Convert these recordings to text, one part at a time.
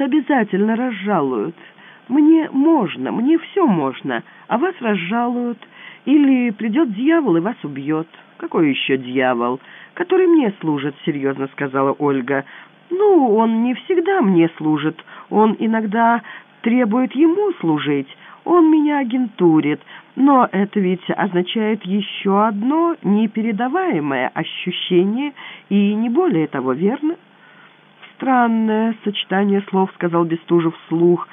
обязательно разжалуют. Мне можно, мне все можно, а вас разжалуют. Или придет дьявол и вас убьет. Какой еще дьявол? Который мне служит, серьезно сказала Ольга. Ну, он не всегда мне служит. Он иногда требует ему служить. Он меня агентурит. Но это ведь означает еще одно непередаваемое ощущение, и не более того, верно? Странное сочетание слов, сказал Бестужев вслух.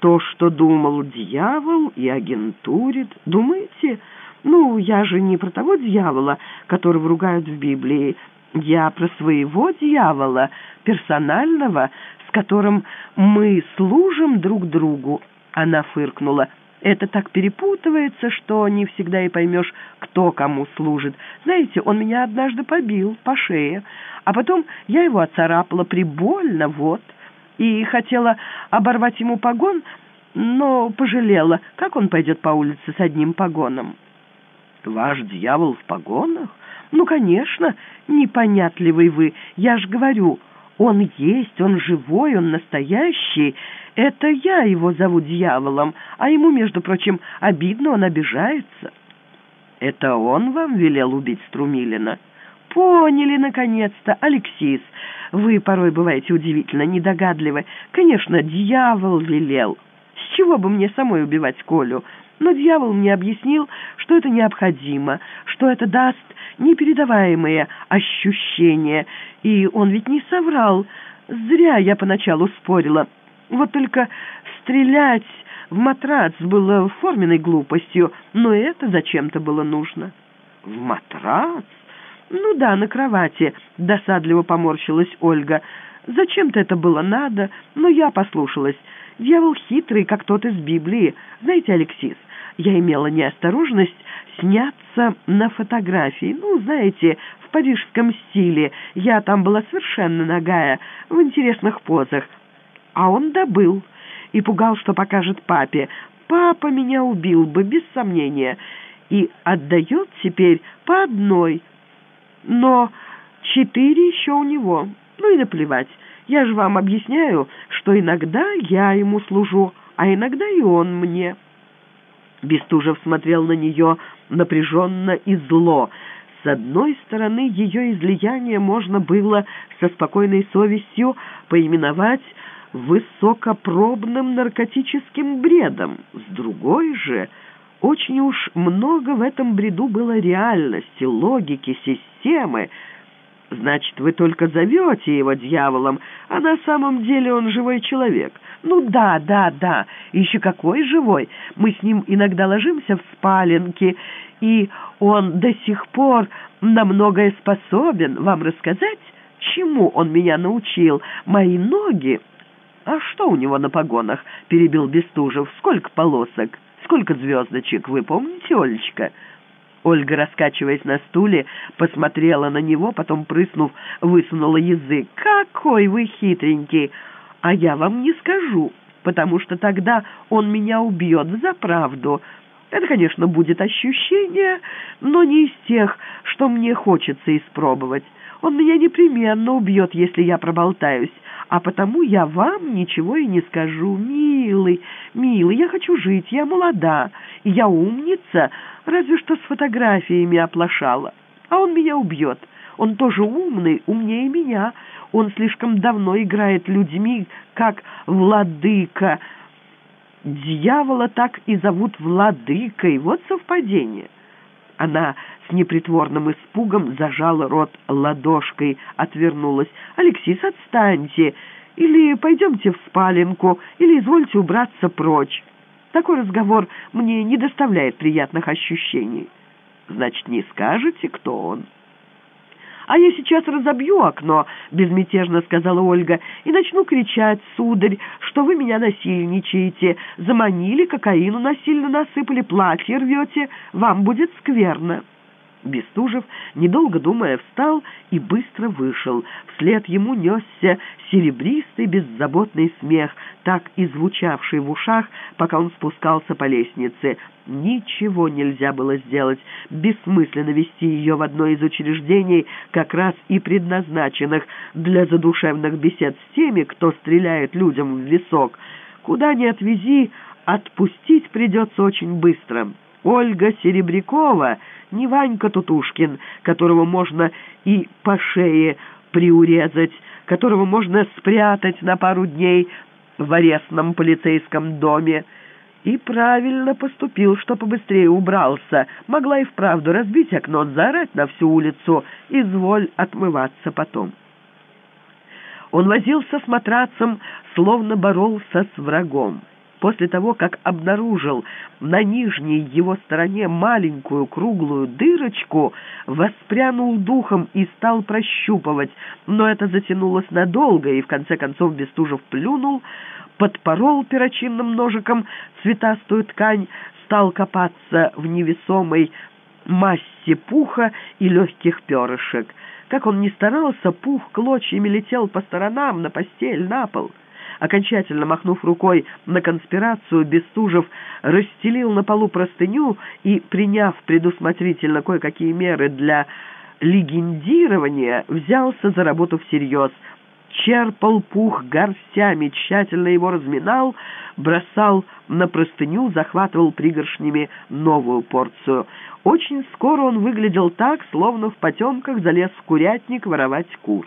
То, что думал дьявол и агентурит. Думаете? Ну, я же не про того дьявола, которого ругают в Библии. Я про своего дьявола, персонального, с которым мы служим друг другу. Она фыркнула. Это так перепутывается, что не всегда и поймешь, кто кому служит. Знаете, он меня однажды побил по шее, а потом я его оцарапала прибольно, вот, и хотела оборвать ему погон, но пожалела, как он пойдет по улице с одним погоном. «Ваш дьявол в погонах? Ну, конечно, непонятливый вы. Я ж говорю, он есть, он живой, он настоящий. Это я его зову дьяволом, а ему, между прочим, обидно, он обижается». «Это он вам велел убить Струмилина?» поняли, наконец-то, Алексис. Вы порой бываете удивительно недогадливы. Конечно, дьявол велел. С чего бы мне самой убивать Колю? Но дьявол мне объяснил, что это необходимо, что это даст непередаваемые ощущения. И он ведь не соврал. Зря я поначалу спорила. Вот только стрелять в матрац было форменной глупостью, но это зачем-то было нужно. В матрац? «Ну да, на кровати», — досадливо поморщилась Ольга. «Зачем-то это было надо, но я послушалась. Дьявол хитрый, как тот из Библии. Знаете, Алексис, я имела неосторожность сняться на фотографии. Ну, знаете, в парижском стиле. Я там была совершенно нагая, в интересных позах. А он добыл и пугал, что покажет папе. Папа меня убил бы, без сомнения, и отдает теперь по одной, но четыре еще у него. Ну и наплевать. Я же вам объясняю, что иногда я ему служу, а иногда и он мне». Бестужев смотрел на нее напряженно и зло. С одной стороны, ее излияние можно было со спокойной совестью поименовать высокопробным наркотическим бредом. С другой же... Очень уж много в этом бреду было реальности, логики, системы. Значит, вы только зовете его дьяволом, а на самом деле он живой человек. Ну да, да, да, еще какой живой. Мы с ним иногда ложимся в спаленке, и он до сих пор на многое способен. Вам рассказать, чему он меня научил? Мои ноги... «А что у него на погонах?» — перебил Бестужев. «Сколько полосок?» Сколько звездочек, вы помните, Олечка?» Ольга, раскачиваясь на стуле, посмотрела на него, потом, прыснув, высунула язык. «Какой вы хитренький! А я вам не скажу, потому что тогда он меня убьет за правду. Это, конечно, будет ощущение, но не из тех, что мне хочется испробовать. Он меня непременно убьет, если я проболтаюсь а потому я вам ничего и не скажу. Милый, милый, я хочу жить, я молода, и я умница, разве что с фотографиями оплошала. А он меня убьет. Он тоже умный, умнее меня. Он слишком давно играет людьми, как владыка. Дьявола так и зовут владыкой. Вот совпадение. Она с непритворным испугом зажала рот ладошкой, отвернулась. «Алексис, отстаньте! Или пойдемте в спаленку, или извольте убраться прочь. Такой разговор мне не доставляет приятных ощущений». «Значит, не скажете, кто он?» «А я сейчас разобью окно», — безмятежно сказала Ольга, «и начну кричать, сударь, что вы меня насильничаете. Заманили, кокаину насильно насыпали, платье рвете. Вам будет скверно». Бестужев, недолго думая, встал и быстро вышел. Вслед ему несся серебристый беззаботный смех, так и звучавший в ушах, пока он спускался по лестнице. Ничего нельзя было сделать. Бессмысленно вести ее в одно из учреждений, как раз и предназначенных для задушевных бесед с теми, кто стреляет людям в висок. Куда ни отвези, отпустить придется очень быстро. Ольга Серебрякова, не Ванька Тутушкин, которого можно и по шее приурезать, которого можно спрятать на пару дней в арестном полицейском доме. И правильно поступил, что побыстрее убрался. Могла и вправду разбить окно, заорать на всю улицу, изволь отмываться потом. Он возился с матрацем, словно боролся с врагом. После того, как обнаружил на нижней его стороне маленькую круглую дырочку, воспрянул духом и стал прощупывать, но это затянулось надолго, и в конце концов Бестужев плюнул, подпорол перочинным ножиком цветастую ткань, стал копаться в невесомой массе пуха и легких перышек. Как он ни старался, пух клочьями летел по сторонам, на постель, на пол. Окончательно махнув рукой на конспирацию, Бестужев расстелил на полу простыню и, приняв предусмотрительно кое-какие меры для легендирования, взялся за работу всерьез. Черпал пух горстями, тщательно его разминал, бросал на простыню, захватывал пригоршнями новую порцию. Очень скоро он выглядел так, словно в потемках залез в курятник воровать кур.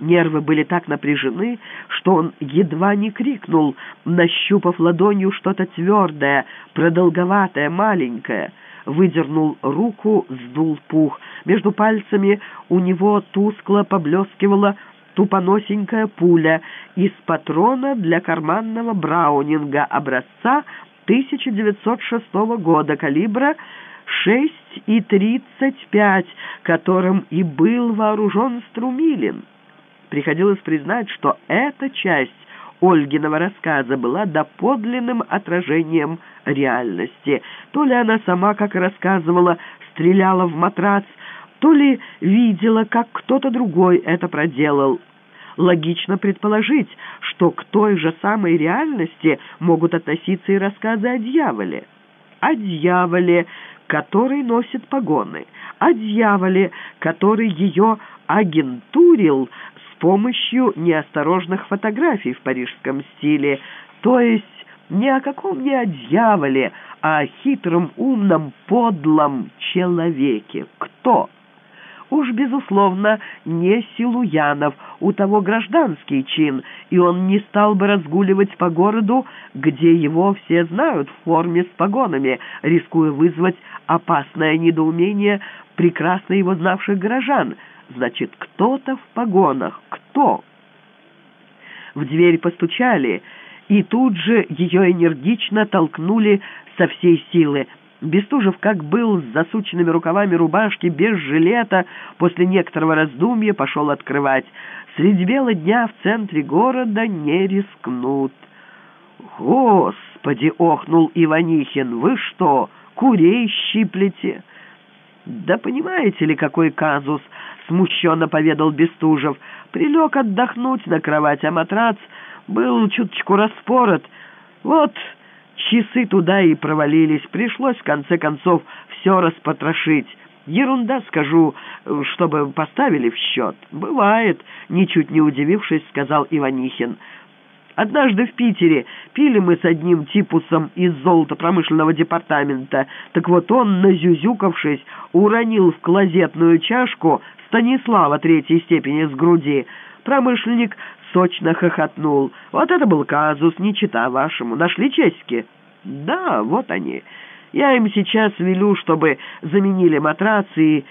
Нервы были так напряжены, что он едва не крикнул, нащупав ладонью что-то твердое, продолговатое, маленькое. Выдернул руку, сдул пух. Между пальцами у него тускло поблескивала тупоносенькая пуля из патрона для карманного браунинга образца 1906 года калибра 6,35, которым и был вооружен Струмилин. Приходилось признать, что эта часть Ольгиного рассказа была доподлинным отражением реальности. То ли она сама, как рассказывала, стреляла в матрац, то ли видела, как кто-то другой это проделал. Логично предположить, что к той же самой реальности могут относиться и рассказы о дьяволе. О дьяволе, который носит погоны, о дьяволе, который ее агентурил помощью неосторожных фотографий в парижском стиле, то есть ни о каком не о дьяволе, а о хитром, умном, подлом человеке. Кто? Уж, безусловно, не Силуянов, у того гражданский чин, и он не стал бы разгуливать по городу, где его все знают в форме с погонами, рискуя вызвать опасное недоумение прекрасно его знавших горожан – Значит, кто-то в погонах. Кто? В дверь постучали, и тут же ее энергично толкнули со всей силы. Бестужев, как был с засученными рукавами рубашки, без жилета, после некоторого раздумья пошел открывать. Средь бела дня в центре города не рискнут. «Господи!» — охнул Иванихин. «Вы что, курей щиплете?» «Да понимаете ли, какой казус?» — смущенно поведал Бестужев. «Прилег отдохнуть на кровать, а матрац был чуточку распорот. Вот часы туда и провалились. Пришлось, в конце концов, все распотрошить. Ерунда, скажу, чтобы поставили в счет. Бывает, ничуть не удивившись, сказал Иванихин. Однажды в Питере пили мы с одним типусом из золотопромышленного департамента. Так вот он, назюзюкавшись, уронил в клозетную чашку Станислава третьей степени с груди. Промышленник сочно хохотнул. Вот это был казус, не чита вашему. Нашли часики? Да, вот они. Я им сейчас велю, чтобы заменили матрацы и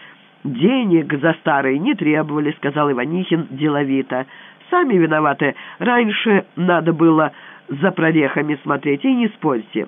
денег за старые не требовали, сказал Иванихин деловито. Сами виноваты. Раньше надо было за прорехами смотреть, и не спорьте.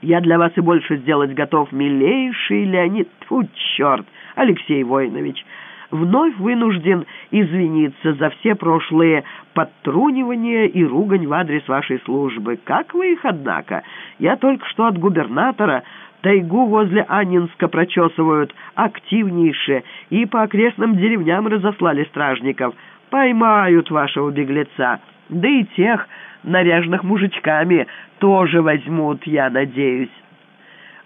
Я для вас и больше сделать готов, милейший Леонид, фу, черт, Алексей Воинович. Вновь вынужден извиниться за все прошлые подтрунивания и ругань в адрес вашей службы. Как вы их, однако? Я только что от губернатора Тайгу возле Анинска прочесывают активнейшие и по окрестным деревням разослали стражников. Поймают вашего беглеца, да и тех наряженных мужичками тоже возьмут, я надеюсь.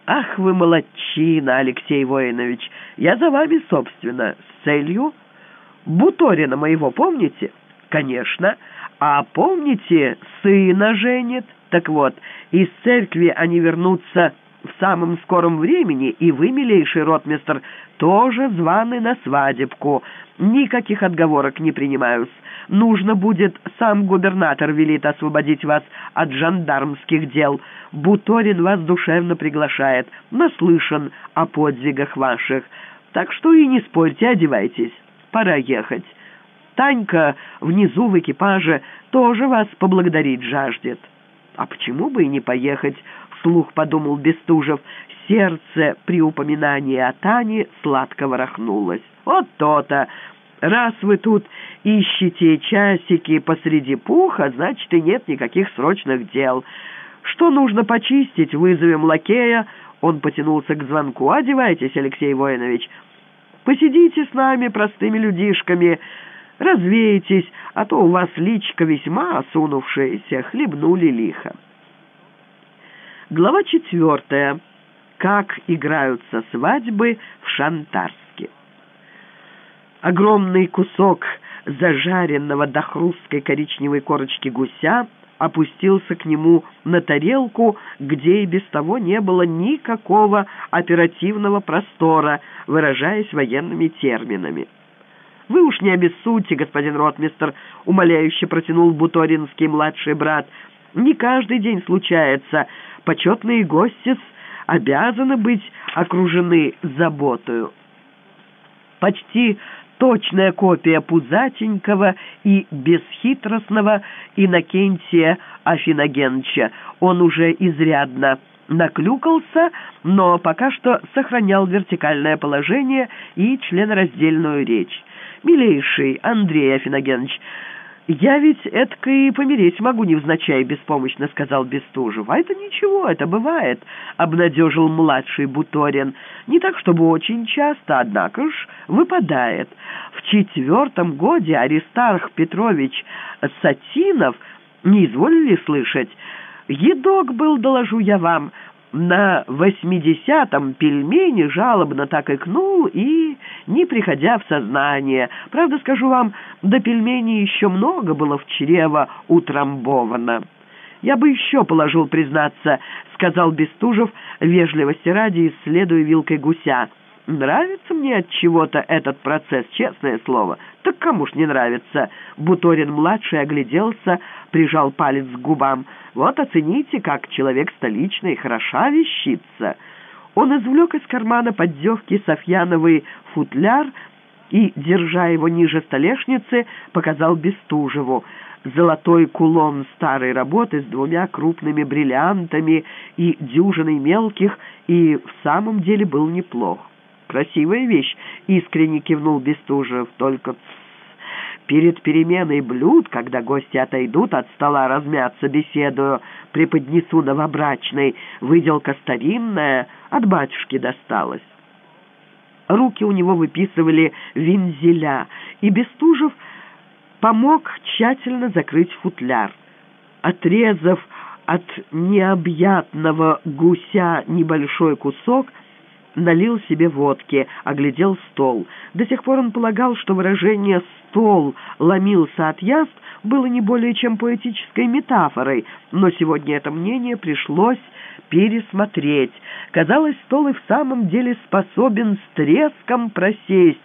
Ах вы молодчина, Алексей Воинович, я за вами, собственно, с целью. Буторина моего помните? Конечно. А помните, сына женит? Так вот, из церкви они вернутся в самом скором времени, и вы, милейший ротмистр, тоже званы на свадебку. Никаких отговорок не принимаюсь. Нужно будет, сам губернатор велит освободить вас от жандармских дел. Буторин вас душевно приглашает, наслышан о подвигах ваших. Так что и не спорьте, одевайтесь. Пора ехать. Танька внизу в экипаже тоже вас поблагодарить жаждет. А почему бы и не поехать, вслух подумал Бестужев. Сердце при упоминании о Тане сладко ворохнулось. Вот то-то! Раз вы тут ищете часики посреди пуха, значит, и нет никаких срочных дел. Что нужно почистить, вызовем лакея. Он потянулся к звонку. Одевайтесь, Алексей Воинович. Посидите с нами, простыми людишками, развейтесь, а то у вас личка весьма осунувшаяся, хлебнули лихо. Глава четвертая. Как играются свадьбы в Шантарске. Огромный кусок зажаренного до хрусткой коричневой корочки гуся опустился к нему на тарелку, где и без того не было никакого оперативного простора, выражаясь военными терминами. «Вы уж не обессудьте, господин ротмистер», — умоляюще протянул Буторинский младший брат. «Не каждый день случается. Почетные гости обязаны быть окружены заботою». Почти точная копия пузатенького и бесхитростного Иннокентия Афиногенча. Он уже изрядно наклюкался, но пока что сохранял вертикальное положение и членораздельную речь. «Милейший Андрей Афиногенович, «Я ведь этко и помереть могу невзначай», — беспомощно сказал Бестужев. «А это ничего, это бывает», — обнадежил младший Буторин. «Не так, чтобы очень часто, однако ж выпадает. В четвертом годе Аристарх Петрович Сатинов, не изволили слышать, едок был, доложу я вам, на восьмидесятом пельмени жалобно так икнул и, не приходя в сознание, правда, скажу вам, до пельменей еще много было в чрево утрамбовано. «Я бы еще положил, признаться», — сказал Бестужев, вежливости ради, исследуя вилкой гуся. «Нравится мне от чего-то этот процесс, честное слово. Так кому ж не нравится?» Буторин-младший огляделся, прижал палец к губам. Вот оцените, как человек столичный хороша вещица. Он извлек из кармана поддевки Софьяновый футляр и, держа его ниже столешницы, показал Бестужеву. Золотой кулон старой работы с двумя крупными бриллиантами и дюжиной мелких и в самом деле был неплох. «Красивая вещь», — искренне кивнул Бестужев, — «только Перед переменой блюд, когда гости отойдут от стола размяться, беседую, преподнесу новобрачной, выделка старинная, от батюшки досталась. Руки у него выписывали вензеля, и Бестужев помог тщательно закрыть футляр. Отрезав от необъятного гуся небольшой кусок, налил себе водки, оглядел стол. До сих пор он полагал, что выражение «стол ломился от яств» было не более чем поэтической метафорой, но сегодня это мнение пришлось пересмотреть. Казалось, стол и в самом деле способен с треском просесть,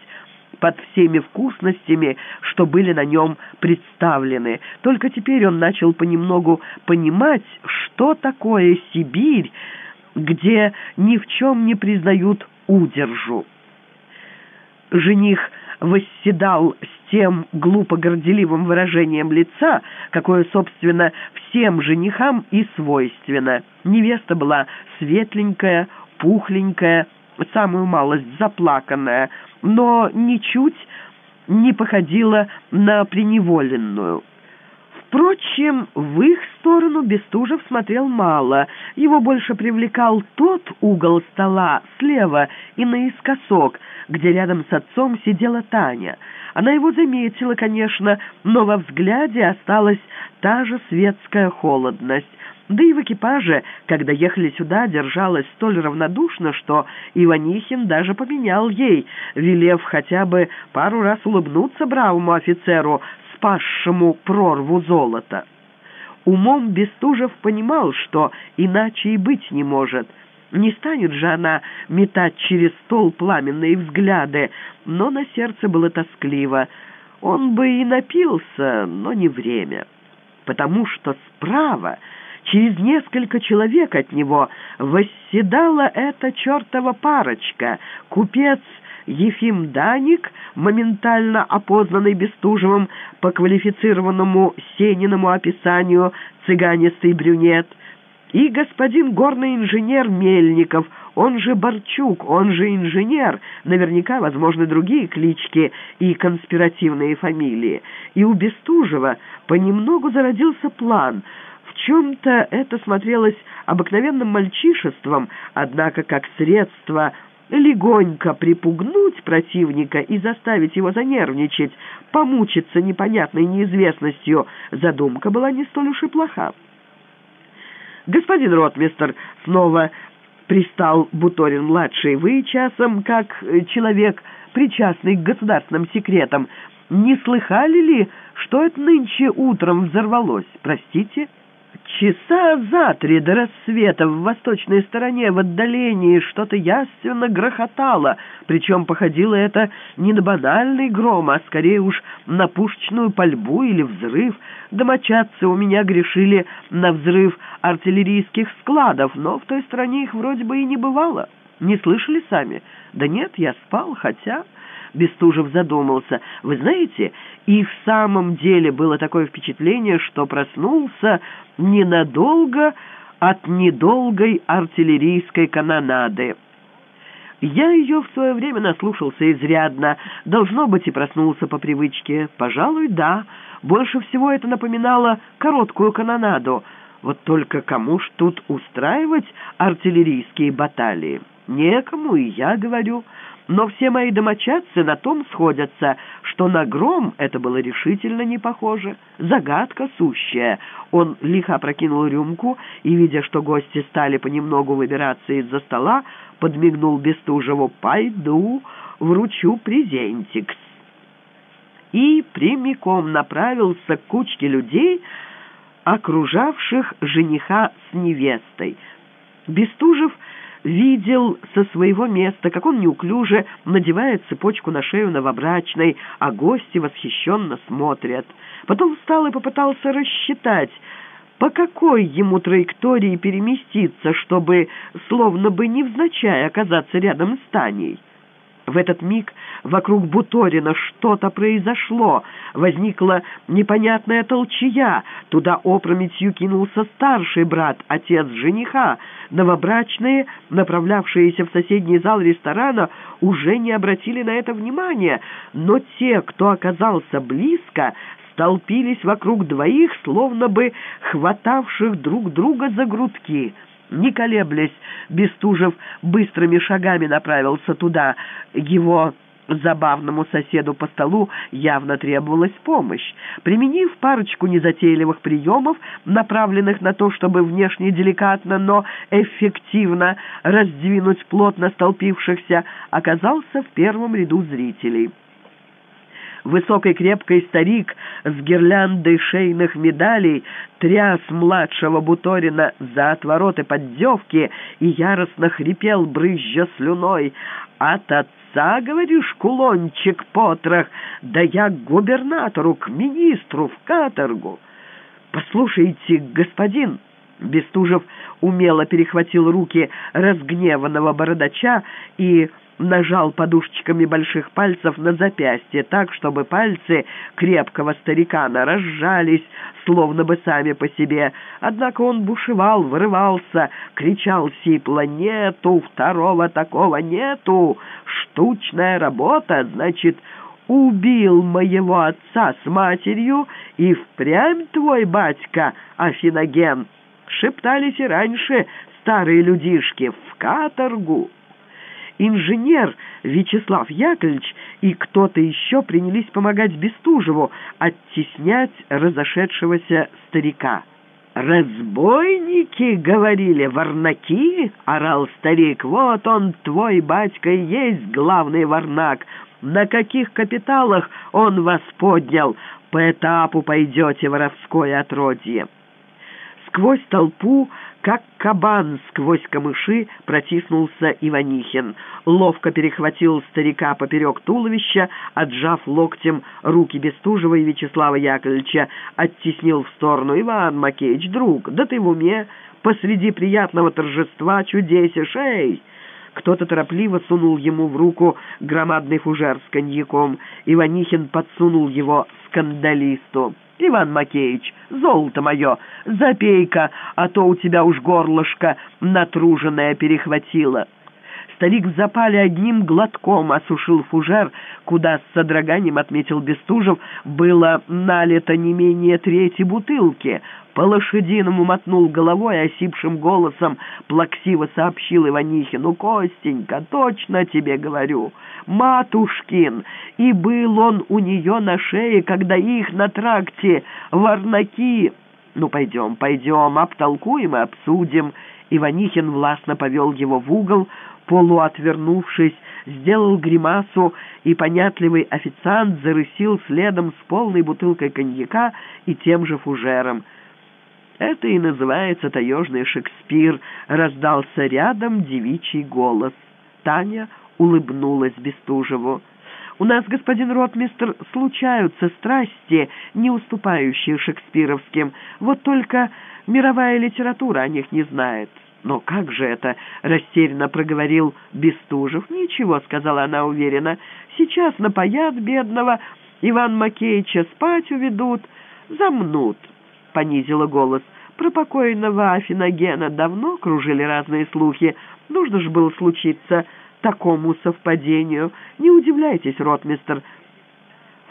под всеми вкусностями, что были на нем представлены. Только теперь он начал понемногу понимать, что такое Сибирь, где ни в чем не признают удержу. Жених восседал с тем глупо-горделивым выражением лица, какое, собственно, всем женихам и свойственно. Невеста была светленькая, пухленькая, самую малость заплаканная, но ничуть не походила на преневоленную Впрочем, в их сторону Бестужев смотрел мало. Его больше привлекал тот угол стола слева и наискосок, где рядом с отцом сидела Таня. Она его заметила, конечно, но во взгляде осталась та же светская холодность. Да и в экипаже, когда ехали сюда, держалась столь равнодушно, что Иванихин даже поменял ей, велев хотя бы пару раз улыбнуться бравому офицеру, спасшему прорву золота. Умом Бестужев понимал, что иначе и быть не может. Не станет же она метать через стол пламенные взгляды, но на сердце было тоскливо. Он бы и напился, но не время. Потому что справа, через несколько человек от него, восседала эта чертова парочка, купец Ефим Даник, моментально опознанный Бестужевым по квалифицированному Сениному описанию «цыганистый брюнет», и господин горный инженер Мельников, он же Борчук, он же инженер, наверняка возможны другие клички и конспиративные фамилии. И у Бестужева понемногу зародился план. В чем-то это смотрелось обыкновенным мальчишеством, однако как средство легонько припугнуть противника и заставить его занервничать, помучиться непонятной неизвестностью, задумка была не столь уж и плоха. «Господин ротмистер», — снова пристал Буторин-младший, «вы часом, как человек, причастный к государственным секретам, не слыхали ли, что это нынче утром взорвалось? Простите?» Часа за три до рассвета в восточной стороне в отдалении что-то яственно грохотало, причем походило это не на банальный гром, а скорее уж на пушечную пальбу или взрыв. Домочадцы у меня грешили на взрыв артиллерийских складов, но в той стране их вроде бы и не бывало. Не слышали сами? Да нет, я спал, хотя... Бестужев задумался. «Вы знаете, и в самом деле было такое впечатление, что проснулся ненадолго от недолгой артиллерийской канонады. Я ее в свое время наслушался изрядно, должно быть, и проснулся по привычке. Пожалуй, да. Больше всего это напоминало короткую канонаду. Вот только кому ж тут устраивать артиллерийские баталии? Некому, и я говорю но все мои домочадцы на том сходятся, что на гром это было решительно не похоже. Загадка сущая. Он лихо опрокинул рюмку и, видя, что гости стали понемногу выбираться из-за стола, подмигнул Бестужеву «Пойду, вручу презентик». И прямиком направился к кучке людей, окружавших жениха с невестой. Бестужев видел со своего места, как он неуклюже надевает цепочку на шею новобрачной, а гости восхищенно смотрят. Потом встал и попытался рассчитать, по какой ему траектории переместиться, чтобы, словно бы невзначай, оказаться рядом с Таней. В этот миг вокруг Буторина что-то произошло, возникла непонятная толчая, туда опрометью кинулся старший брат, отец жениха. Новобрачные, направлявшиеся в соседний зал ресторана, уже не обратили на это внимания, но те, кто оказался близко, столпились вокруг двоих, словно бы хватавших друг друга за грудки — не колеблясь, Бестужев быстрыми шагами направился туда. Его забавному соседу по столу явно требовалась помощь. Применив парочку незатейливых приемов, направленных на то, чтобы внешне деликатно, но эффективно раздвинуть плотно столпившихся, оказался в первом ряду зрителей. Высокий крепкий старик с гирляндой шейных медалей тряс младшего Буторина за отвороты поддевки и яростно хрипел, брызжа слюной. «От отца, говоришь, кулончик потрох, да я к губернатору, к министру, в каторгу!» «Послушайте, господин...» Бестужев умело перехватил руки разгневанного бородача и нажал подушечками больших пальцев на запястье так, чтобы пальцы крепкого старикана разжались, словно бы сами по себе. Однако он бушевал, вырывался, кричал сипло «Нету! Второго такого нету! Штучная работа! Значит, убил моего отца с матерью, и впрямь твой батька Афиноген. Шептались и раньше старые людишки в каторгу. Инженер Вячеслав Яковлевич и кто-то еще принялись помогать Бестужеву оттеснять разошедшегося старика. «Разбойники, — говорили, — варнаки!» — орал старик. «Вот он, твой батька, и есть главный варнак. На каких капиталах он вас поднял? По этапу пойдете, воровское отродье!» Сквозь толпу, как кабан сквозь камыши, протиснулся Иванихин. Ловко перехватил старика поперек туловища, отжав локтем руки Бестужева и Вячеслава Яковлевича, оттеснил в сторону. «Иван Макеич, друг, да ты в уме? Посреди приятного торжества чудесишь, эй!» Кто-то торопливо сунул ему в руку громадный фужер с коньяком. Иванихин подсунул его скандалисту. Иван Макеевич, золото мое, запей-ка, а то у тебя уж горлышко натруженное перехватило». Старик в запале одним глотком осушил фужер, куда с содроганием отметил Бестужев, было налито не менее трети бутылки. По-лошадиному мотнул головой, осипшим голосом плаксиво сообщил Иванихину. «Костенька, точно тебе говорю, матушкин, и был он у нее на шее, когда их на тракте варнаки...» «Ну, пойдем, пойдем, обтолкуем и обсудим». Иванихин властно повел его в угол, полуотвернувшись, сделал гримасу, и понятливый официант зарысил следом с полной бутылкой коньяка и тем же фужером. «Это и называется таежный Шекспир», — раздался рядом девичий голос. Таня улыбнулась Бестужеву. «У нас, господин ротмистр, случаются страсти, не уступающие шекспировским. Вот только мировая литература о них не знает». «Но как же это?» — растерянно проговорил Бестужев. «Ничего», — сказала она уверенно, — «сейчас напоят бедного, Иван Макеича спать уведут, замнут», — понизила голос. «Про покойного Афиногена давно кружили разные слухи. Нужно же было случиться такому совпадению. Не удивляйтесь, ротмистер,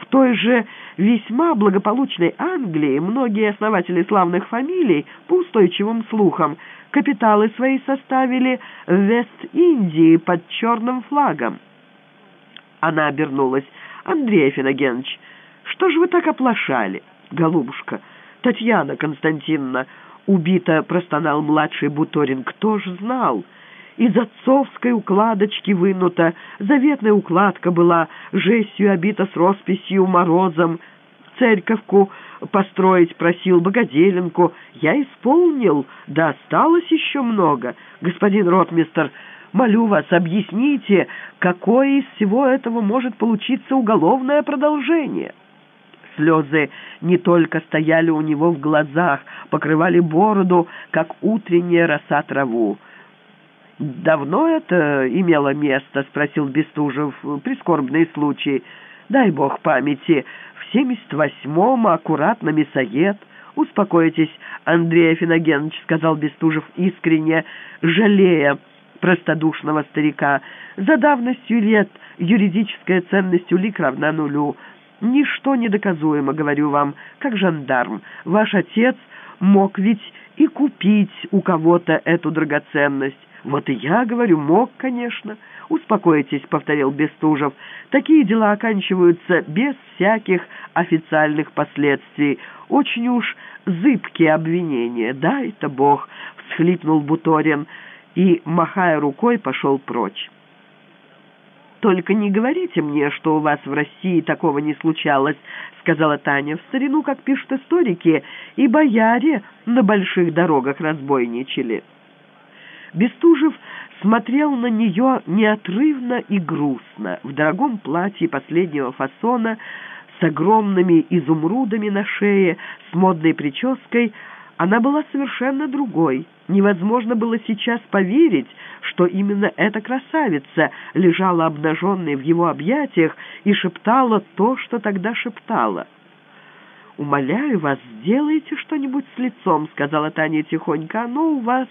в той же весьма благополучной Англии многие основатели славных фамилий, по устойчивым слухам, капиталы свои составили в Вест-Индии под черным флагом. Она обернулась. «Андрей Афиногенович, что же вы так оплошали?» «Голубушка, Татьяна Константиновна, убита, простонал младший Буторин. «Кто ж знал?» Из отцовской укладочки вынута, заветная укладка была, жестью обита с росписью морозом. Церковку построить просил, богоделенку. Я исполнил, да осталось еще много. Господин ротмистер, молю вас, объясните, какое из всего этого может получиться уголовное продолжение?» Слезы не только стояли у него в глазах, покрывали бороду, как утренняя роса траву. «Давно это имело место?» — спросил Бестужев. «Прискорбный случай. Дай бог памяти. В семьдесят восьмом аккуратно мясоед». «Успокойтесь, Андрей Афиногенович», — сказал Бестужев искренне, жалея простодушного старика. «За давностью лет юридическая ценность улик равна нулю. Ничто недоказуемо, говорю вам, как жандарм. Ваш отец мог ведь и купить у кого-то эту драгоценность. «Вот и я говорю, мог, конечно». «Успокойтесь», — повторил Бестужев. «Такие дела оканчиваются без всяких официальных последствий. Очень уж зыбкие обвинения. Да, это Бог», — всхлипнул Буторин и, махая рукой, пошел прочь. «Только не говорите мне, что у вас в России такого не случалось», — сказала Таня. «В старину, как пишут историки, и бояре на больших дорогах разбойничали». Бестужев смотрел на нее неотрывно и грустно, в дорогом платье последнего фасона, с огромными изумрудами на шее, с модной прической. Она была совершенно другой. Невозможно было сейчас поверить, что именно эта красавица лежала обнаженной в его объятиях и шептала то, что тогда шептала. «Умоляю вас, сделайте что-нибудь с лицом», — сказала Таня тихонько. «Оно у вас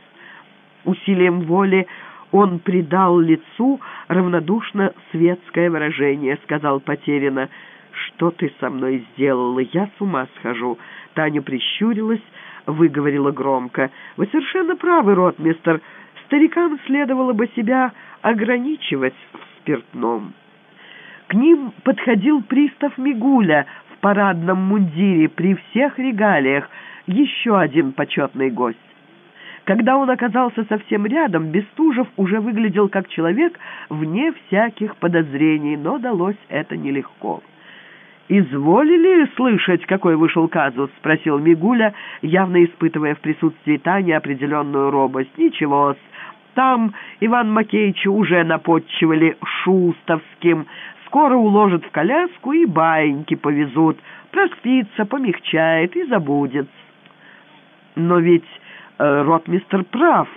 Усилием воли Он придал лицу равнодушно светское выражение, сказал потерянно. «Что ты со мной сделала? Я с ума схожу». Таня прищурилась, выговорила громко. «Вы совершенно правы, ротмистер. Старикам следовало бы себя ограничивать в спиртном». К ним подходил пристав Мигуля в парадном мундире при всех регалиях, еще один почетный гость. Когда он оказался совсем рядом, Бестужев уже выглядел как человек вне всяких подозрений, но далось это нелегко. «Изволили слышать, какой вышел казус?» — спросил Мигуля, явно испытывая в присутствии Тани определенную робость. «Ничего-с. Там Иван Макеевича уже напотчивали шустовским. Скоро уложат в коляску и баиньки повезут. Проспится, помягчает и забудет. Но ведь ротмистер прав,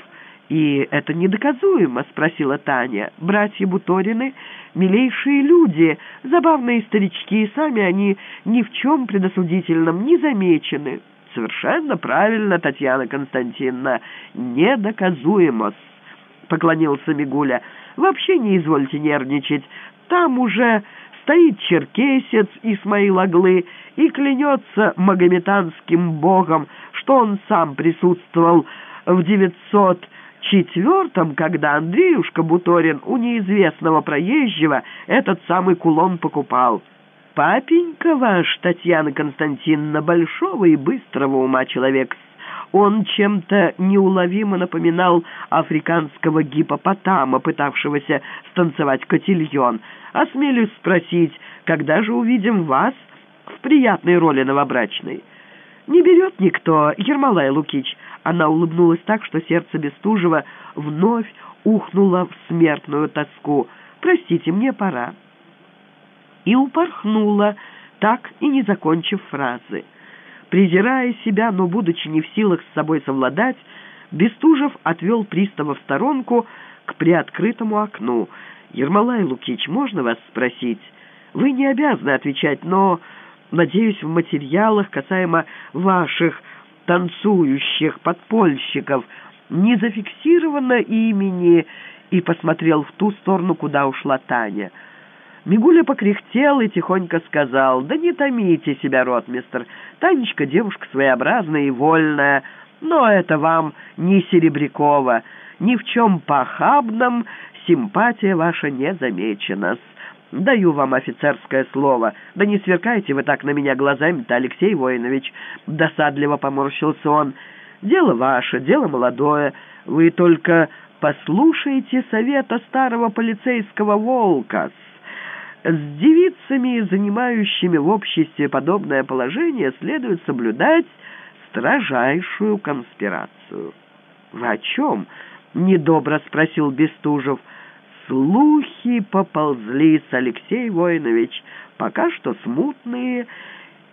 и это недоказуемо», — спросила Таня. «Братья Буторины — милейшие люди, забавные старички, и сами они ни в чем предосудительном не замечены». «Совершенно правильно, Татьяна Константиновна, недоказуемо поклонился Мигуля. «Вообще не извольте нервничать. Там уже стоит черкесец Исмаил Аглы и клянется магометанским богом, что он сам присутствовал в 904 когда Андреюшка Буторин у неизвестного проезжего этот самый кулон покупал. Папенька ваш, Татьяна Константиновна, большого и быстрого ума человек. Он чем-то неуловимо напоминал африканского гипопотама, пытавшегося станцевать котильон. Осмелюсь спросить, когда же увидим вас в приятной роли новобрачной?» «Не берет никто, Ермолай Лукич!» Она улыбнулась так, что сердце Бестужева вновь ухнуло в смертную тоску. «Простите, мне пора». И упорхнула, так и не закончив фразы. Презирая себя, но будучи не в силах с собой совладать, Бестужев отвел пристава в сторонку к приоткрытому окну. «Ермолай Лукич, можно вас спросить? Вы не обязаны отвечать, но...» Надеюсь, в материалах касаемо ваших танцующих подпольщиков не зафиксировано имени и посмотрел в ту сторону, куда ушла Таня. Мигуля покряхтел и тихонько сказал, «Да не томите себя, ротмистер. Танечка девушка своеобразная и вольная, но это вам не Серебрякова. Ни в чем похабном симпатия ваша не замечена. «Даю вам офицерское слово. Да не сверкайте вы так на меня глазами-то, Алексей Воинович!» Досадливо поморщился он. «Дело ваше, дело молодое. Вы только послушайте совета старого полицейского волка. С девицами, занимающими в обществе подобное положение, следует соблюдать строжайшую конспирацию». «Вы о чем?» — недобро спросил Бестужев — Слухи поползли с Алексей Воинович, пока что смутные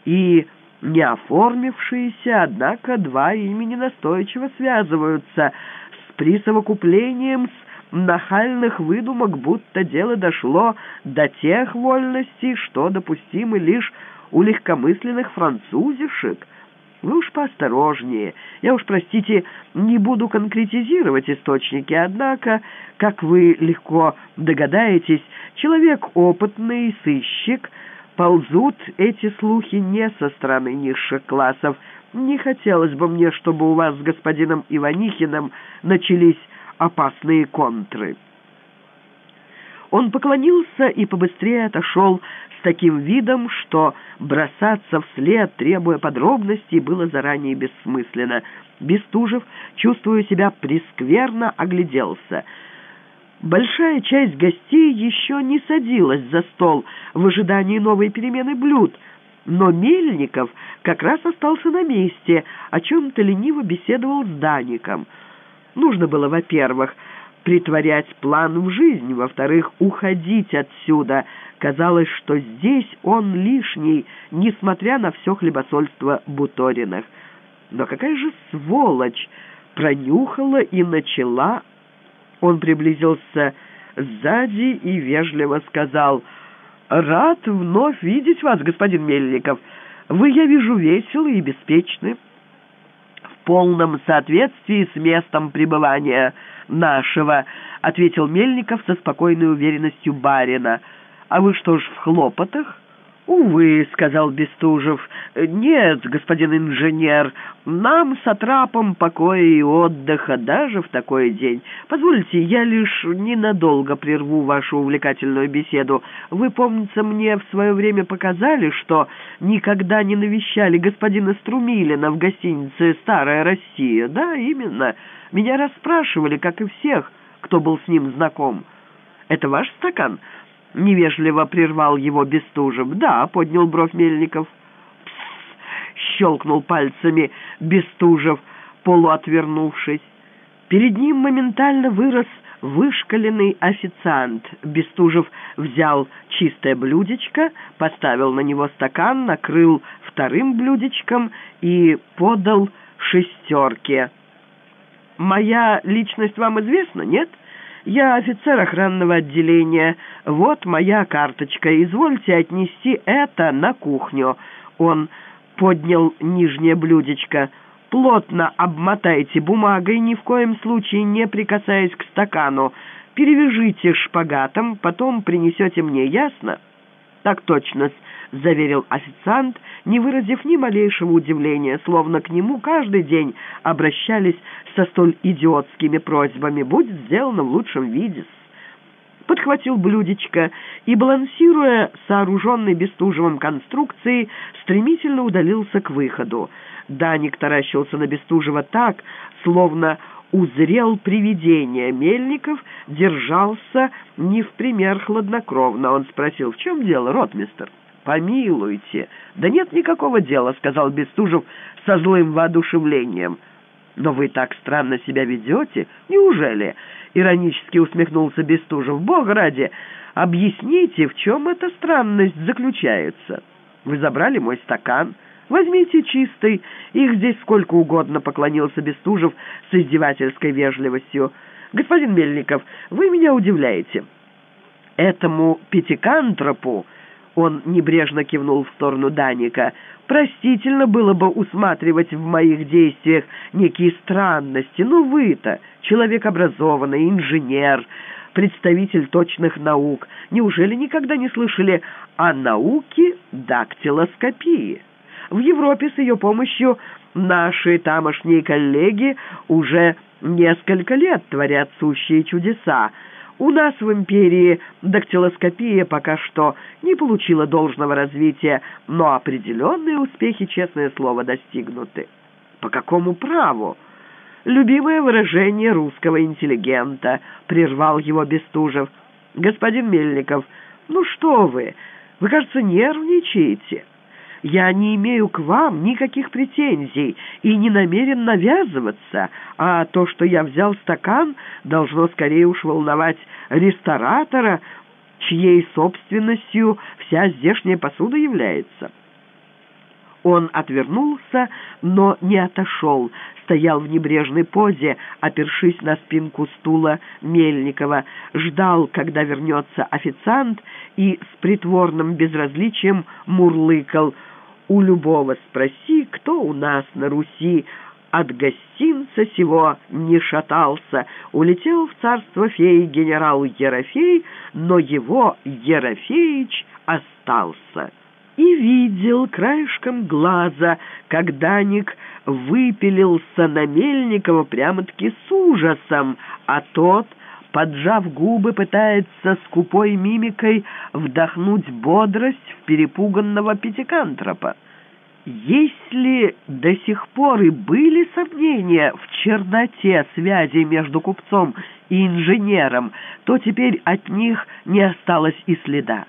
и не оформившиеся, однако два имени настойчиво связываются с присовокуплением с нахальных выдумок, будто дело дошло до тех вольностей, что допустимы лишь у легкомысленных французишек — вы уж поосторожнее. Я уж, простите, не буду конкретизировать источники, однако, как вы легко догадаетесь, человек опытный, сыщик, ползут эти слухи не со стороны низших классов. Не хотелось бы мне, чтобы у вас с господином Иванихиным начались опасные контры». Он поклонился и побыстрее отошел с таким видом, что бросаться вслед, требуя подробностей, было заранее бессмысленно. Бестужев, чувствуя себя прескверно, огляделся. Большая часть гостей еще не садилась за стол в ожидании новой перемены блюд, но Мельников как раз остался на месте, о чем-то лениво беседовал с Даником. Нужно было, во-первых, притворять план в жизнь, во-вторых, уходить отсюда. Казалось, что здесь он лишний, несмотря на все хлебосольство Буториных. Но какая же сволочь пронюхала и начала... Он приблизился сзади и вежливо сказал, «Рад вновь видеть вас, господин Мельников. Вы, я вижу, веселы и беспечны». Полном соответствии с местом пребывания нашего», — ответил Мельников со спокойной уверенностью барина. «А вы что ж в хлопотах?» «Увы», — сказал Бестужев, — «нет, господин инженер, нам с отрапом покоя и отдыха даже в такой день. Позвольте, я лишь ненадолго прерву вашу увлекательную беседу. Вы, помнится, мне в свое время показали, что никогда не навещали господина Струмилина в гостинице «Старая Россия». Да, именно. Меня расспрашивали, как и всех, кто был с ним знаком. Это ваш стакан?» — невежливо прервал его Бестужев. «Да», — поднял бровь Мельников. «Пс!» — щелкнул пальцами Бестужев, полуотвернувшись. Перед ним моментально вырос вышкаленный официант. Бестужев взял чистое блюдечко, поставил на него стакан, накрыл вторым блюдечком и подал шестерки. «Моя личность вам известна, нет?» Я офицер охранного отделения. Вот моя карточка. Извольте отнести это на кухню». Он поднял нижнее блюдечко. «Плотно обмотайте бумагой, ни в коем случае не прикасаясь к стакану. Перевяжите шпагатом, потом принесете мне, ясно?» «Так точно-с», — заверил официант, не выразив ни малейшего удивления, словно к нему каждый день обращались со столь идиотскими просьбами «Будет сделано в лучшем виде». Подхватил блюдечко и, балансируя сооруженной Бестужевым конструкцией, стремительно удалился к выходу. Даник таращился на Бестужева так, словно узрел привидение. Мельников держался не в пример хладнокровно. Он спросил, в чем дело, ротмистер? «Помилуйте». «Да нет никакого дела», — сказал Бестужев со злым воодушевлением. «Но вы так странно себя ведете? Неужели?» — иронически усмехнулся Бестужев. «Бог ради, объясните, в чем эта странность заключается? Вы забрали мой стакан». «Возьмите чистый, их здесь сколько угодно», — поклонился Бестужев с издевательской вежливостью. «Господин Мельников, вы меня удивляете. Этому пятикантропу...» Он небрежно кивнул в сторону Даника. «Простительно было бы усматривать в моих действиях некие странности. Ну вы-то, человек образованный, инженер, представитель точных наук. Неужели никогда не слышали о науке дактилоскопии?» В Европе с ее помощью наши тамошние коллеги уже несколько лет творят сущие чудеса. У нас в империи дактилоскопия пока что не получила должного развития, но определенные успехи, честное слово, достигнуты. По какому праву? Любимое выражение русского интеллигента, прервал его Бестужев. Господин Мельников, ну что вы, вы, кажется, нервничаете. Я не имею к вам никаких претензий и не намерен навязываться, а то, что я взял стакан, должно скорее уж волновать ресторатора, чьей собственностью вся здешняя посуда является». Он отвернулся, но не отошел, стоял в небрежной позе, опершись на спинку стула Мельникова, ждал, когда вернется официант, и с притворным безразличием мурлыкал — у любого спроси, кто у нас на Руси от гостинца сего не шатался. Улетел в царство феи генерал Ерофей, но его Ерофеич остался. И видел краешком глаза, как Даник выпилился на Мельникова прямо-таки с ужасом, а тот поджав губы, пытается скупой мимикой вдохнуть бодрость в перепуганного пятикантропа. Если до сих пор и были сомнения в черноте связи между купцом и инженером, то теперь от них не осталось и следа.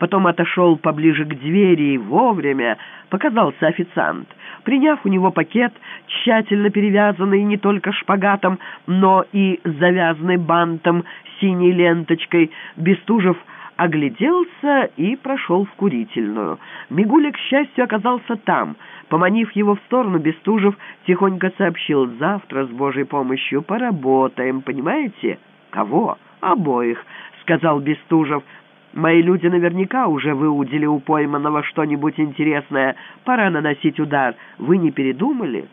Потом отошел поближе к двери и вовремя показался официант. Приняв у него пакет, тщательно перевязанный не только шпагатом, но и завязанный бантом синей ленточкой, Бестужев огляделся и прошел в курительную. Мигуля, к счастью, оказался там. Поманив его в сторону, Бестужев тихонько сообщил, «Завтра с Божьей помощью поработаем, понимаете?» «Кого?» «Обоих», — сказал Бестужев. Мои люди наверняка уже выудили у пойманного что-нибудь интересное. Пора наносить удар. Вы не передумали?»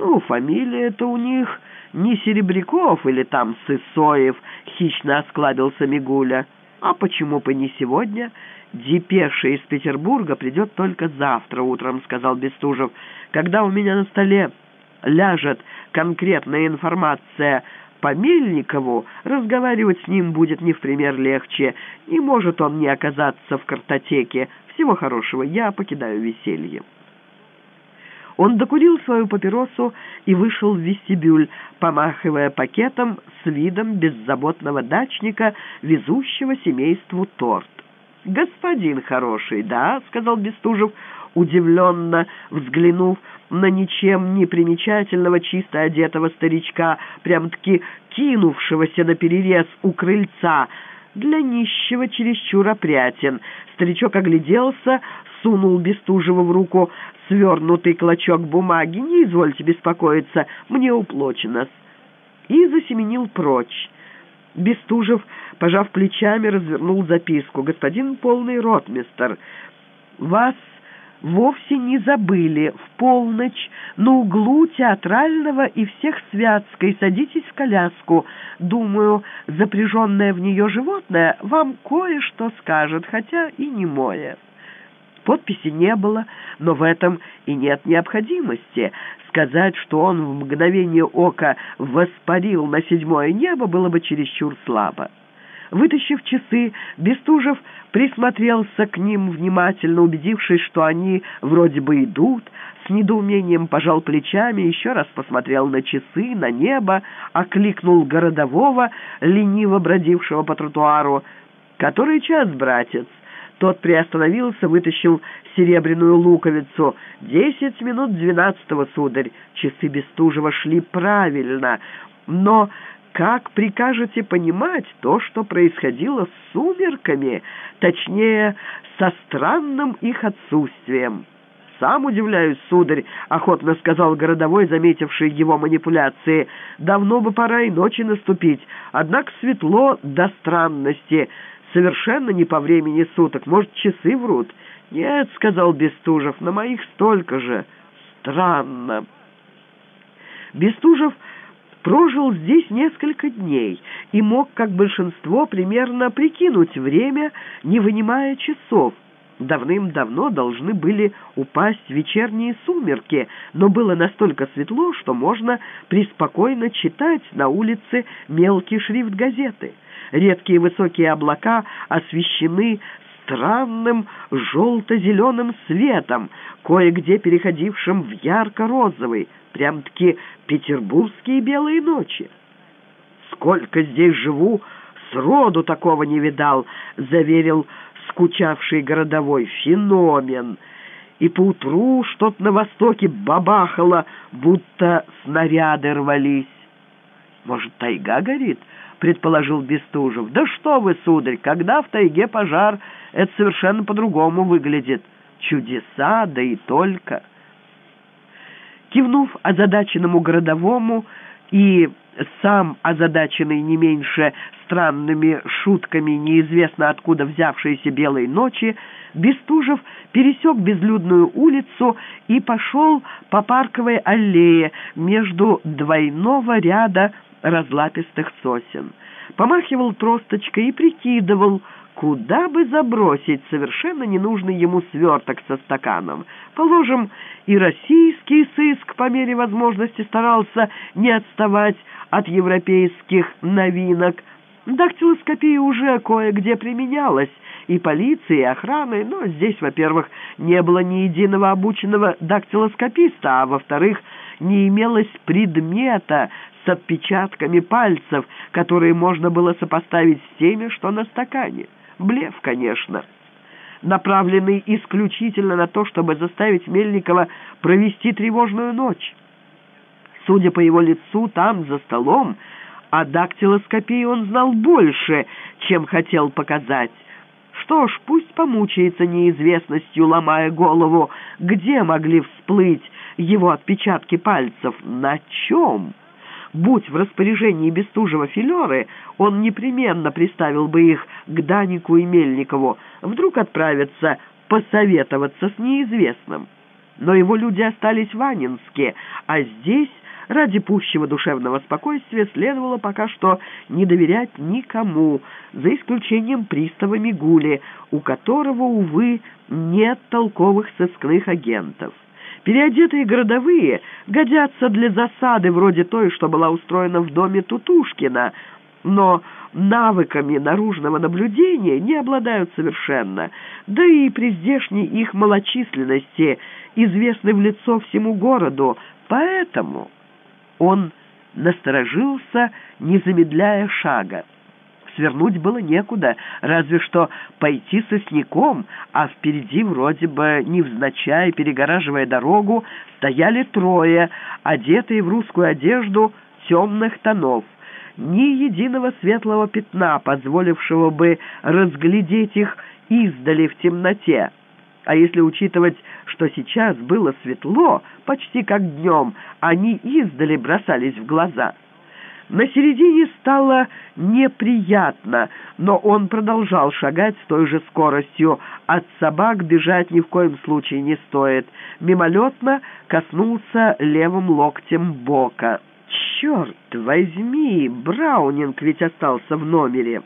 Ну, фамилия-то у них не Серебряков или там Сысоев, хищно осклабился Мигуля. А почему бы не сегодня? Депеша из Петербурга придет только завтра утром, сказал Бестужев. Когда у меня на столе ляжет конкретная информация по Мельникову, разговаривать с ним будет не в пример легче. Не может он не оказаться в картотеке. Всего хорошего, я покидаю веселье. Он докурил свою папиросу и вышел в вестибюль, помахивая пакетом с видом беззаботного дачника, везущего семейству торт. «Господин хороший, да?» — сказал Бестужев, удивленно взглянув на ничем не примечательного, чисто одетого старичка, прям-таки кинувшегося на перерез у крыльца. Для нищего чересчур опрятен. Старичок огляделся, сунул Бестужеву в руку свернутый клочок бумаги. «Не извольте беспокоиться, мне уплочено». И засеменил прочь. Бестужев, пожав плечами, развернул записку. «Господин полный ротмистер, вас вовсе не забыли. В полночь на углу театрального и всех Святской садитесь в коляску. Думаю, запряженное в нее животное вам кое-что скажет, хотя и не мое». Подписи не было, но в этом и нет необходимости. Сказать, что он в мгновение ока воспарил на седьмое небо, было бы чересчур слабо. Вытащив часы, Бестужев присмотрелся к ним внимательно, убедившись, что они вроде бы идут, с недоумением пожал плечами, еще раз посмотрел на часы, на небо, окликнул городового, лениво бродившего по тротуару. «Который час, братец?» Тот приостановился, вытащил серебряную луковицу. «Десять минут двенадцатого, сударь». Часы Бестужева шли правильно, но как прикажете понимать то, что происходило с сумерками, точнее, со странным их отсутствием? «Сам удивляюсь, сударь», — охотно сказал городовой, заметивший его манипуляции. «Давно бы пора и ночи наступить, однако светло до странности». Совершенно не по времени суток. Может, часы врут? Нет, — сказал Бестужев, — на моих столько же. Странно. Бестужев прожил здесь несколько дней и мог, как большинство, примерно прикинуть время, не вынимая часов. Давным-давно должны были упасть вечерние сумерки, но было настолько светло, что можно преспокойно читать на улице мелкий шрифт газеты — Редкие высокие облака освещены странным желто-зеленым светом, кое-где переходившим в ярко-розовый, прям-таки петербургские белые ночи. «Сколько здесь живу, сроду такого не видал», — заверил скучавший городовой. «Феномен!» И поутру что-то на востоке бабахало, будто снаряды рвались. «Может, тайга горит?» предположил Бестужев. «Да что вы, сударь, когда в тайге пожар, это совершенно по-другому выглядит. Чудеса, да и только». Кивнув озадаченному городовому и сам озадаченный не меньше странными шутками неизвестно откуда взявшейся белой ночи, Бестужев пересек безлюдную улицу и пошел по парковой аллее между двойного ряда разлапистых сосен. Помахивал тросточкой и прикидывал, куда бы забросить совершенно ненужный ему сверток со стаканом. Положим, и российский сыск по мере возможности старался не отставать от европейских новинок. Дактилоскопия уже кое-где применялась, и полицией, и охраной, но здесь, во-первых, не было ни единого обученного дактилоскописта, а во-вторых, не имелось предмета, с отпечатками пальцев, которые можно было сопоставить с теми, что на стакане. Блеф, конечно, направленный исключительно на то, чтобы заставить Мельникова провести тревожную ночь. Судя по его лицу, там, за столом, о дактилоскопии он знал больше, чем хотел показать. Что ж, пусть помучается неизвестностью, ломая голову, где могли всплыть его отпечатки пальцев, на чем будь в распоряжении Бестужева филеры, он непременно приставил бы их к Данику и Мельникову, вдруг отправиться посоветоваться с неизвестным. но его люди остались в Анинске, а здесь Ради пущего душевного спокойствия следовало пока что не доверять никому, за исключением пристава Мигули, у которого, увы, нет толковых сыскных агентов. Переодетые городовые годятся для засады вроде той, что была устроена в доме Тутушкина, но навыками наружного наблюдения не обладают совершенно, да и при здешней их малочисленности известны в лицо всему городу, поэтому... Он насторожился, не замедляя шага. Свернуть было некуда, разве что пойти сосняком, а впереди вроде бы невзначай, перегораживая дорогу, стояли трое, одетые в русскую одежду темных тонов. Ни единого светлого пятна, позволившего бы разглядеть их издали в темноте. А если учитывать, что сейчас было светло, почти как днем, они издали бросались в глаза. На середине стало неприятно, но он продолжал шагать с той же скоростью. От собак бежать ни в коем случае не стоит. Мимолетно коснулся левым локтем бока. «Черт возьми, Браунинг ведь остался в номере!»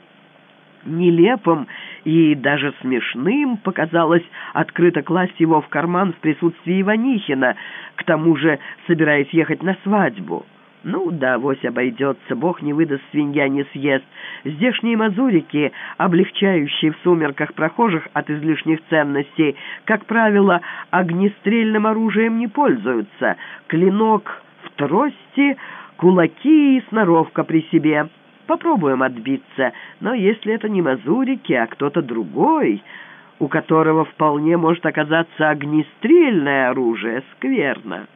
Нелепым и даже смешным показалось открыто класть его в карман в присутствии Иванихина, к тому же собираясь ехать на свадьбу. Ну да, вось обойдется, бог не выдаст, свинья не съест. Здешние мазурики, облегчающие в сумерках прохожих от излишних ценностей, как правило, огнестрельным оружием не пользуются. Клинок в трости, кулаки и сноровка при себе — Попробуем отбиться, но если это не мазурики, а кто-то другой, у которого вполне может оказаться огнестрельное оружие, скверно.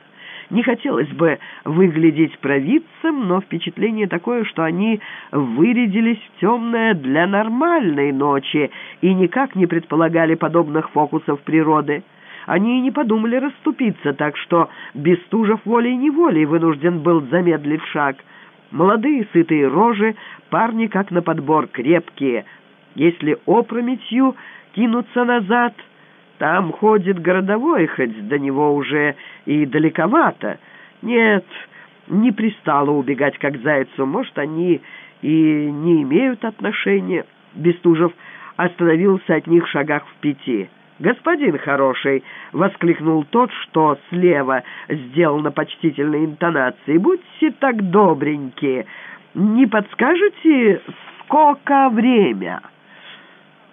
Не хотелось бы выглядеть провидцем, но впечатление такое, что они вырядились в темное для нормальной ночи и никак не предполагали подобных фокусов природы. Они и не подумали расступиться, так что Бестужев волей-неволей вынужден был замедлить шаг — Молодые сытые рожи, парни как на подбор крепкие. Если опрометью кинуться назад, там ходит городовой, хоть до него уже и далековато. Нет, не пристало убегать как зайцу, может, они и не имеют отношения. Бестужев остановился от них в шагах в пяти. «Господин хороший!» — воскликнул тот, что слева сделал на почтительной интонации. «Будьте так добренькие! Не подскажете, сколько время?»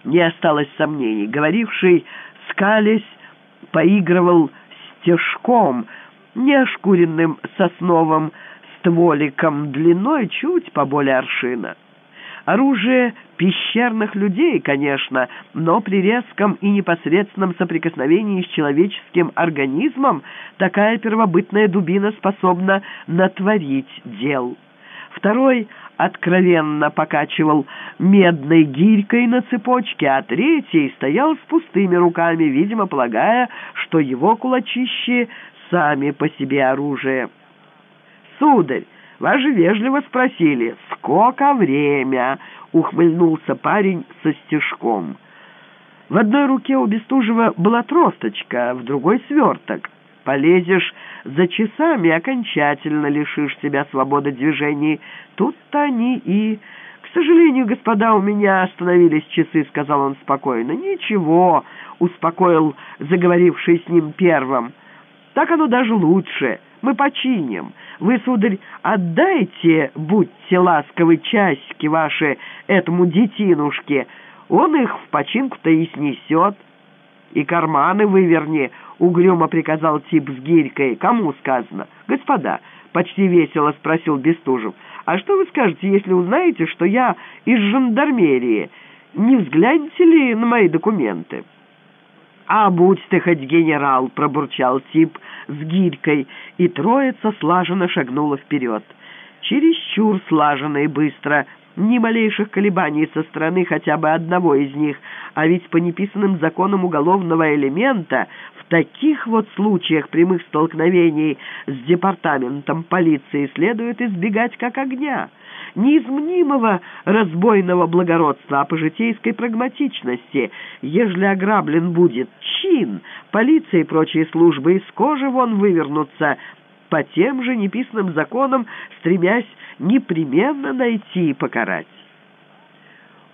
Не осталось сомнений. Говоривший, скались, поигрывал стежком, неошкуренным сосновым стволиком длиной чуть поболее аршина. Оружие пещерных людей, конечно, но при резком и непосредственном соприкосновении с человеческим организмом такая первобытная дубина способна натворить дел. Второй откровенно покачивал медной гирькой на цепочке, а третий стоял с пустыми руками, видимо, полагая, что его кулачищи сами по себе оружие. «Сударь, вас же вежливо спросили, сколько время?» — ухмыльнулся парень со стежком. В одной руке у Бестужева была тросточка, в другой — сверток. Полезешь за часами, окончательно лишишь себя свободы движений. Тут-то они и... «К сожалению, господа, у меня остановились часы», — сказал он спокойно. «Ничего», — успокоил заговоривший с ним первым. «Так оно даже лучше. Мы починим. Вы, сударь, отдайте, будьте ласковы, часики ваши этому детинушке. Он их в починку-то и снесет. И карманы выверни, — угрюмо приказал тип с гирькой. Кому сказано? Господа, — почти весело спросил Бестужев. А что вы скажете, если узнаете, что я из жандармерии? Не взглянете ли на мои документы?» «А будь ты хоть генерал!» — пробурчал тип с гирькой, и троица слаженно шагнула вперед. Чересчур слаженно и быстро. ни малейших колебаний со стороны хотя бы одного из них, а ведь по неписанным законам уголовного элемента таких вот случаях прямых столкновений с департаментом полиции следует избегать как огня. Не из мнимого разбойного благородства, а по житейской прагматичности. Ежели ограблен будет чин, полиция и прочие службы из кожи вон вывернутся, по тем же неписанным законам, стремясь непременно найти и покарать.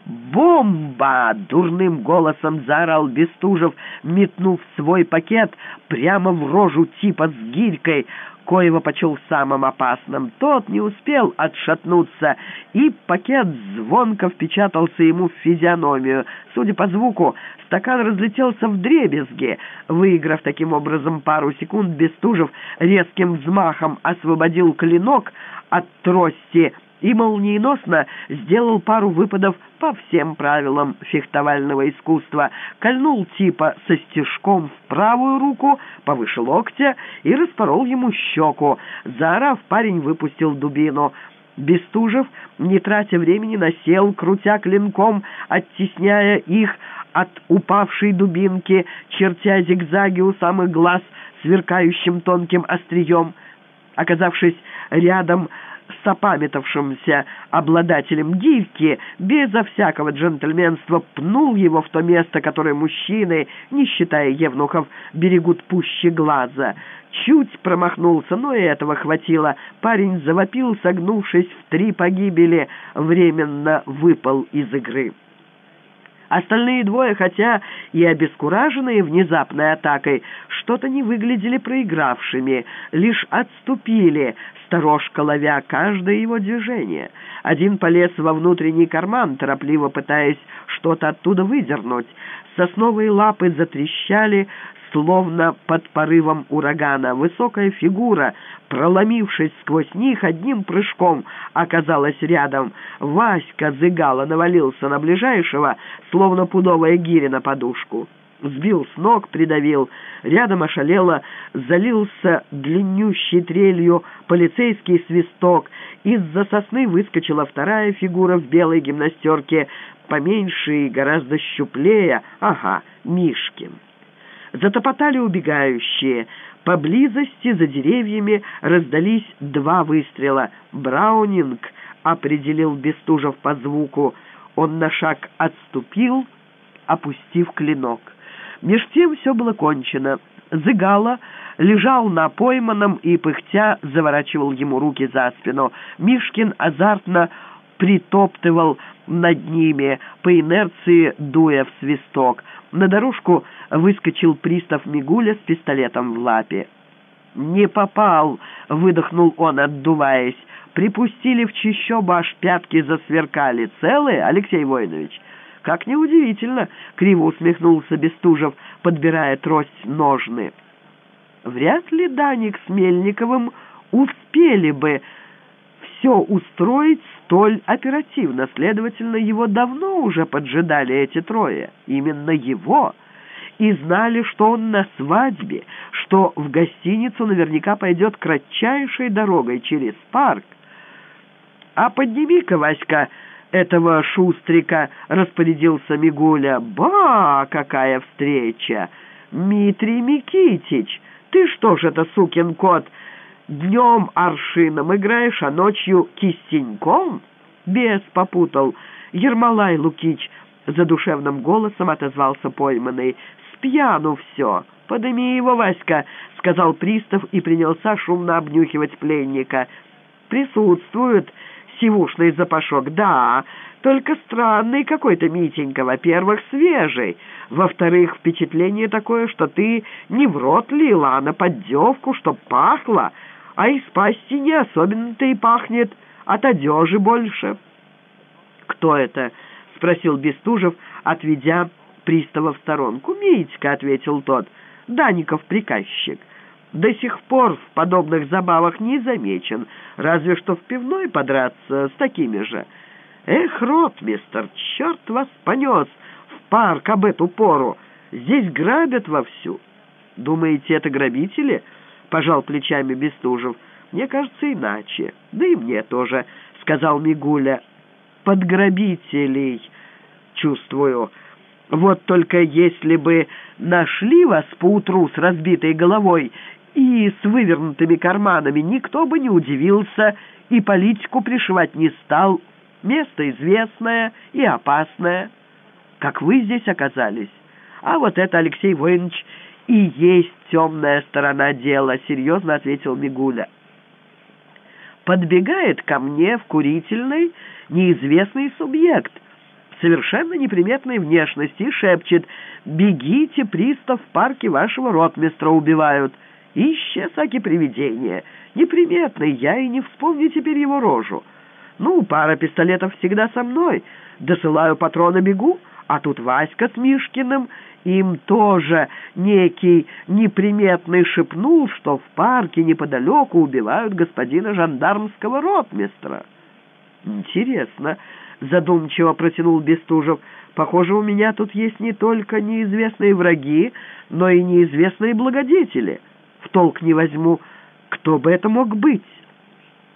«Бомба!» — дурным голосом заорал Бестужев, метнув свой пакет прямо в рожу типа с гирькой, коего почел самым опасным. Тот не успел отшатнуться, и пакет звонко впечатался ему в физиономию. Судя по звуку, стакан разлетелся в дребезги. Выиграв таким образом пару секунд, Бестужев резким взмахом освободил клинок от трости и молниеносно сделал пару выпадов по всем правилам фехтовального искусства, кольнул типа со стежком в правую руку, повыше локтя и распорол ему щеку. Заорав, парень выпустил дубину. Бестужев, не тратя времени, насел, крутя клинком, оттесняя их от упавшей дубинки, чертя зигзаги у самых глаз сверкающим тонким острием. Оказавшись рядом с опамятовшимся обладателем гильки, безо всякого джентльменства пнул его в то место, которое мужчины, не считая евнухов, берегут пуще глаза. Чуть промахнулся, но и этого хватило. Парень завопил, согнувшись в три погибели, временно выпал из игры. Остальные двое, хотя и обескураженные внезапной атакой, что-то не выглядели проигравшими, лишь отступили, сторожка ловя каждое его движение. Один полез во внутренний карман, торопливо пытаясь что-то оттуда выдернуть. Сосновые лапы затрещали, словно под порывом урагана. Высокая фигура, проломившись сквозь них, одним прыжком оказалась рядом. Васька зыгало навалился на ближайшего, словно пудовая гиря на подушку. Сбил с ног, придавил. Рядом ошалело, залился длиннющей трелью полицейский свисток. Из-за сосны выскочила вторая фигура в белой гимнастерке, поменьше и гораздо щуплее. Ага, Мишкин. Затопотали убегающие. Поблизости за деревьями раздались два выстрела. «Браунинг», — определил Бестужев по звуку. Он на шаг отступил, опустив клинок. Меж тем все было кончено. Зыгало лежал на пойманном и, пыхтя, заворачивал ему руки за спину. Мишкин азартно притоптывал над ними, по инерции дуя в свисток. На дорожку выскочил пристав Мигуля с пистолетом в лапе. «Не попал!» — выдохнул он, отдуваясь. «Припустили в чищобу, аж пятки засверкали. Целые, Алексей Воинович?» «Как неудивительно!» — криво усмехнулся Бестужев, подбирая трость ножны. «Вряд ли Даник с Мельниковым успели бы все устроить столь оперативно. Следовательно, его давно уже поджидали эти трое. Именно его. И знали, что он на свадьбе, что в гостиницу наверняка пойдет кратчайшей дорогой через парк. «А подними-ка, Васька, этого шустрика!» — распорядился Мигуля. «Ба, какая встреча! Митрий Микитич, ты что ж это, сукин кот, Днем аршином играешь, а ночью кистеньком? Бес попутал. Ермолай Лукич задушевным голосом отозвался пойманный. Спьяну все. Подыми его, Васька, сказал пристав и принялся шумно обнюхивать пленника. Присутствует сивушный запашок, да, только странный какой-то, Митенька. Во-первых, свежий. Во-вторых, впечатление такое, что ты не в рот лила, а на поддевку, чтоб пахло а из пасти не особенно-то и пахнет, от одежи больше. «Кто это?» — спросил Бестужев, отведя пристава в сторонку. «Митька», — ответил тот, — «Даников приказчик. До сих пор в подобных забавах не замечен, разве что в пивной подраться с такими же. Эх, ротмистер, черт вас понес в парк об эту пору. Здесь грабят вовсю. Думаете, это грабители?» пожал плечами Бестужев. «Мне кажется, иначе. Да и мне тоже», — сказал Мигуля. под грабителей, чувствую. Вот только если бы нашли вас поутру с разбитой головой и с вывернутыми карманами, никто бы не удивился и политику пришивать не стал. Место известное и опасное. Как вы здесь оказались? А вот это, Алексей Воинович, и есть темная сторона дела, серьезно ответил Мигуля. Подбегает ко мне в курительной неизвестный субъект, совершенно неприметной внешности, и шепчет «Бегите, пристав, в парке вашего ротмистра убивают». Исчез аки привидение. Неприметный, я и не вспомню теперь его рожу. Ну, пара пистолетов всегда со мной. Досылаю патроны, бегу, а тут Васька с Мишкиным им тоже некий неприметный шепнул, что в парке неподалеку убивают господина жандармского ротмистра. «Интересно», — задумчиво протянул Бестужев, — «похоже, у меня тут есть не только неизвестные враги, но и неизвестные благодетели. В толк не возьму, кто бы это мог быть.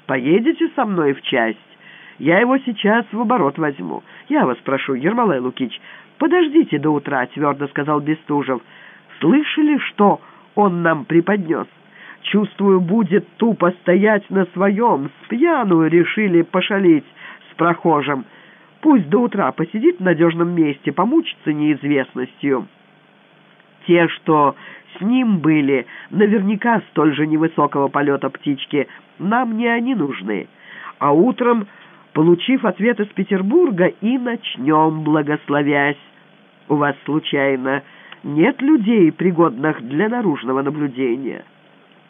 Поедете со мной в часть? Я его сейчас в оборот возьму. Я вас прошу, Ермолай Лукич, «Подождите до утра», — твердо сказал Бестужев. «Слышали, что он нам преподнес? Чувствую, будет тупо стоять на своем. С пьяную решили пошалить с прохожим. Пусть до утра посидит в надежном месте, помучится неизвестностью». Те, что с ним были, наверняка столь же невысокого полета птички. Нам не они нужны. А утром Получив ответ из Петербурга, и начнем, благословясь. У вас, случайно, нет людей, пригодных для наружного наблюдения?»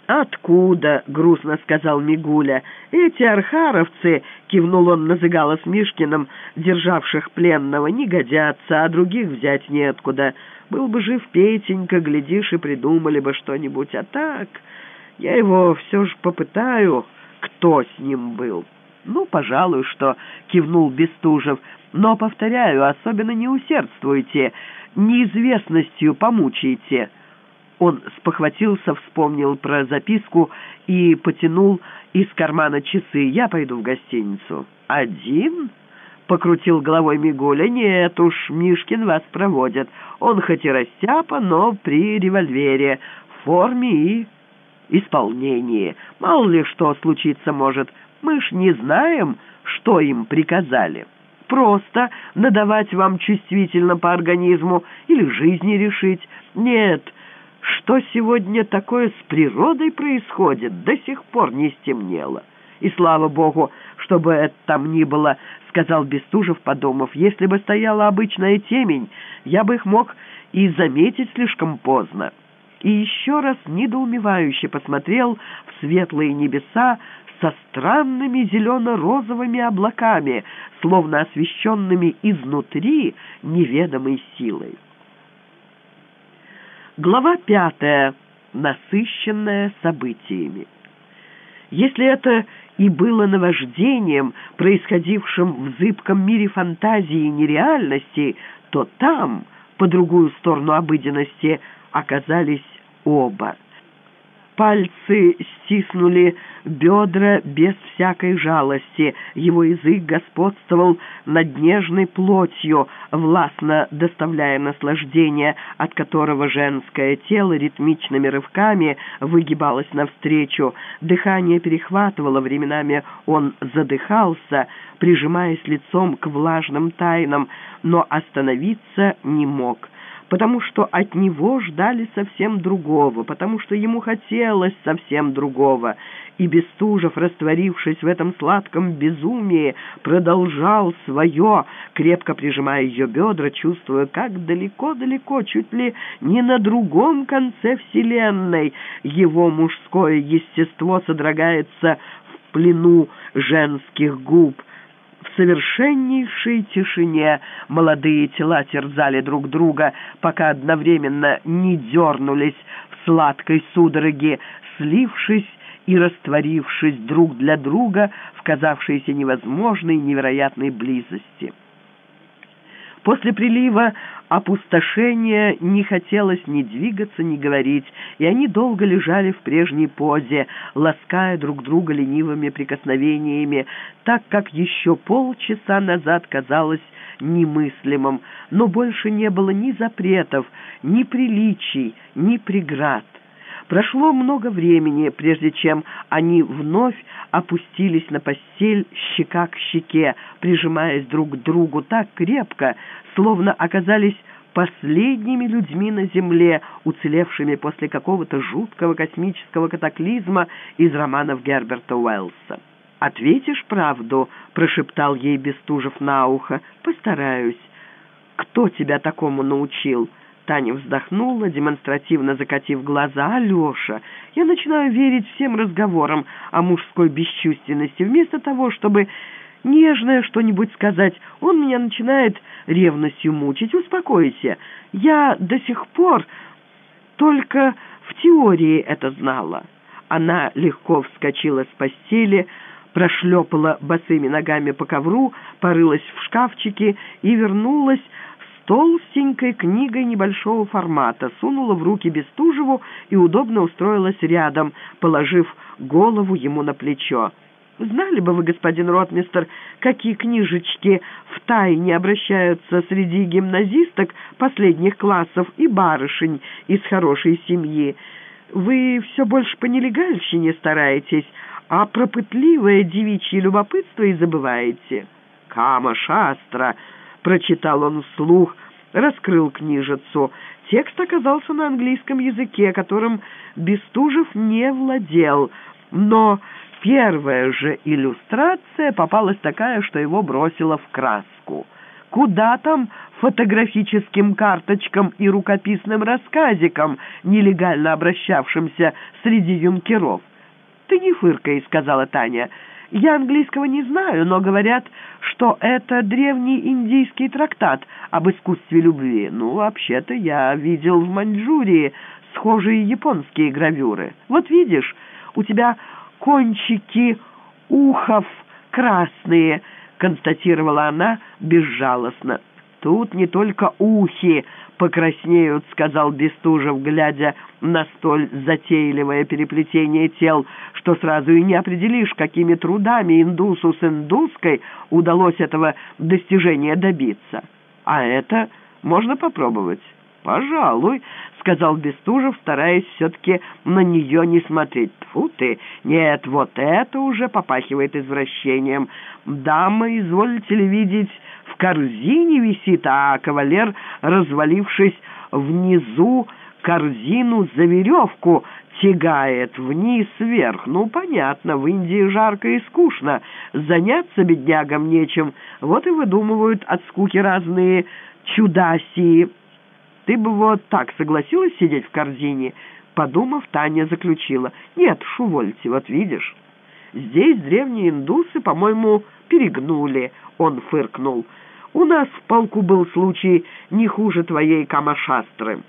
«Откуда?» — грустно сказал Мигуля. «Эти архаровцы, — кивнул он на Зыгала с Мишкиным, державших пленного, — не годятся, а других взять неоткуда. Был бы жив Петенька, глядишь, и придумали бы что-нибудь. А так, я его все же попытаю, кто с ним был». «Ну, пожалуй, что...» — кивнул Бестужев. «Но, повторяю, особенно не усердствуйте, неизвестностью помучайте». Он спохватился, вспомнил про записку и потянул из кармана часы. «Я пойду в гостиницу». «Один?» — покрутил головой Мигуля. «Нет уж, Мишкин вас проводит. Он хоть и растяпа, но при револьвере, в форме и исполнении. Мало ли что случиться может». Мы ж не знаем, что им приказали. Просто надавать вам чувствительно по организму или жизни решить. Нет, что сегодня такое с природой происходит, до сих пор не стемнело. И слава богу, чтобы это там ни было, сказал Бестужев, подумав, если бы стояла обычная темень, я бы их мог и заметить слишком поздно. И еще раз недоумевающе посмотрел в светлые небеса, со странными зелено-розовыми облаками, словно освещенными изнутри неведомой силой. Глава пятая, насыщенная событиями. Если это и было наваждением, происходившим в зыбком мире фантазии и нереальности, то там, по другую сторону обыденности, оказались оба. Пальцы стиснули бедра без всякой жалости. Его язык господствовал над нежной плотью, властно доставляя наслаждение, от которого женское тело ритмичными рывками выгибалось навстречу. Дыхание перехватывало, временами он задыхался, прижимаясь лицом к влажным тайнам, но остановиться не мог потому что от него ждали совсем другого, потому что ему хотелось совсем другого. И Бестужев, растворившись в этом сладком безумии, продолжал свое, крепко прижимая ее бедра, чувствуя, как далеко-далеко, чуть ли не на другом конце вселенной, его мужское естество содрогается в плену женских губ — совершеннейшей тишине молодые тела терзали друг друга, пока одновременно не дернулись в сладкой судороге, слившись и растворившись друг для друга в казавшейся невозможной невероятной близости. После прилива опустошения не хотелось ни двигаться, ни говорить, и они долго лежали в прежней позе, лаская друг друга ленивыми прикосновениями, так как еще полчаса назад казалось немыслимым, но больше не было ни запретов, ни приличий, ни преград. Прошло много времени, прежде чем они вновь опустились на постель щека к щеке, прижимаясь друг к другу так крепко, словно оказались последними людьми на Земле, уцелевшими после какого-то жуткого космического катаклизма из романов Герберта Уэллса. «Ответишь правду?» — прошептал ей Бестужев на ухо. «Постараюсь. Кто тебя такому научил?» Таня вздохнула, демонстративно закатив глаза. «Алеша, я начинаю верить всем разговорам о мужской бесчувственности. Вместо того, чтобы нежное что-нибудь сказать, он меня начинает ревностью мучить. Успокойся. Я до сих пор только в теории это знала». Она легко вскочила с постели, прошлепала босыми ногами по ковру, порылась в шкафчике и вернулась толстенькой книгой небольшого формата, сунула в руки Бестужеву и удобно устроилась рядом, положив голову ему на плечо. «Знали бы вы, господин ротмистер, какие книжечки в тайне обращаются среди гимназисток последних классов и барышень из хорошей семьи. Вы все больше по нелегальщине стараетесь, а про пытливое девичье любопытство и забываете». «Кама шастра!» Прочитал он вслух, раскрыл книжицу. Текст оказался на английском языке, которым Бестужев не владел, но первая же иллюстрация попалась такая, что его бросила в краску. Куда там фотографическим карточкам и рукописным рассказикам, нелегально обращавшимся среди юнкеров? «Ты не фыркай», — сказала Таня, — я английского не знаю, но говорят, что это древний индийский трактат об искусстве любви. Ну, вообще-то я видел в Маньчжурии схожие японские гравюры. Вот видишь, у тебя кончики ухов красные, констатировала она безжалостно. Тут не только ухи покраснеют, сказал Бестужев, глядя на столь затейливое переплетение тел, что сразу и не определишь, какими трудами индусу с индуской удалось этого достижения добиться. А это можно попробовать. «Пожалуй», — сказал Бестужев, стараясь все-таки на нее не смотреть. Тьфу ты! Нет, вот это уже попахивает извращением. Дама, изволите ли видеть, в корзине висит, а кавалер, развалившись внизу, корзину за веревку тягает вниз-вверх. Ну, понятно, в Индии жарко и скучно, заняться беднягам нечем, вот и выдумывают от скуки разные чудасии. Ты бы вот так согласилась сидеть в корзине?» Подумав, Таня заключила. «Нет, шувольте, вот видишь». «Здесь древние индусы, по-моему, перегнули», — он фыркнул. «У нас в полку был случай не хуже твоей камашастры»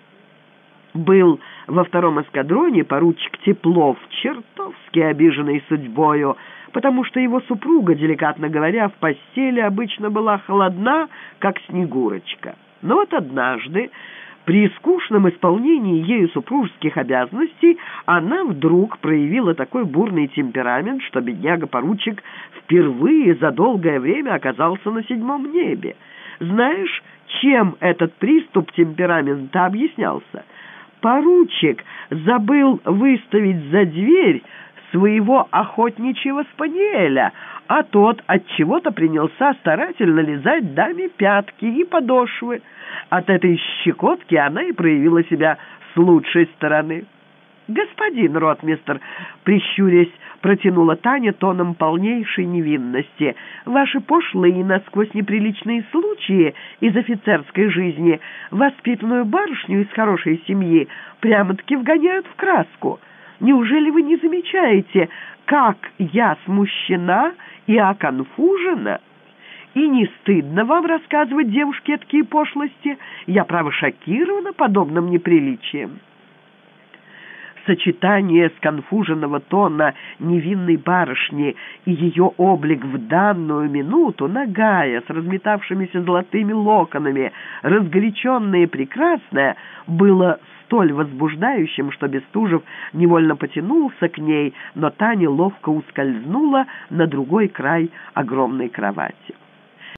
был во втором эскадроне поручик Теплов, чертовски обиженный судьбою, потому что его супруга, деликатно говоря, в постели обычно была холодна, как снегурочка. Но вот однажды, при скучном исполнении ею супружеских обязанностей, она вдруг проявила такой бурный темперамент, что бедняга-поручик впервые за долгое время оказался на седьмом небе. Знаешь, чем этот приступ темперамента объяснялся? поручик забыл выставить за дверь своего охотничьего спаниеля, а тот от чего-то принялся старательно лизать даме пятки и подошвы. От этой щекотки она и проявила себя с лучшей стороны. «Господин ротмистер», — прищурясь, протянула Таня тоном полнейшей невинности, «ваши пошлые и насквозь неприличные случаи из офицерской жизни воспитанную барышню из хорошей семьи прямо-таки вгоняют в краску. Неужели вы не замечаете, как я смущена и оконфужена?» И не стыдно вам рассказывать девушке такие пошлости? Я, право, шокирована подобным неприличием. Сочетание сконфуженного тона невинной барышни и ее облик в данную минуту, нагая, с разметавшимися золотыми локонами, разгоряченная и прекрасная, было столь возбуждающим, что Бестужев невольно потянулся к ней, но Таня ловко ускользнула на другой край огромной кровати.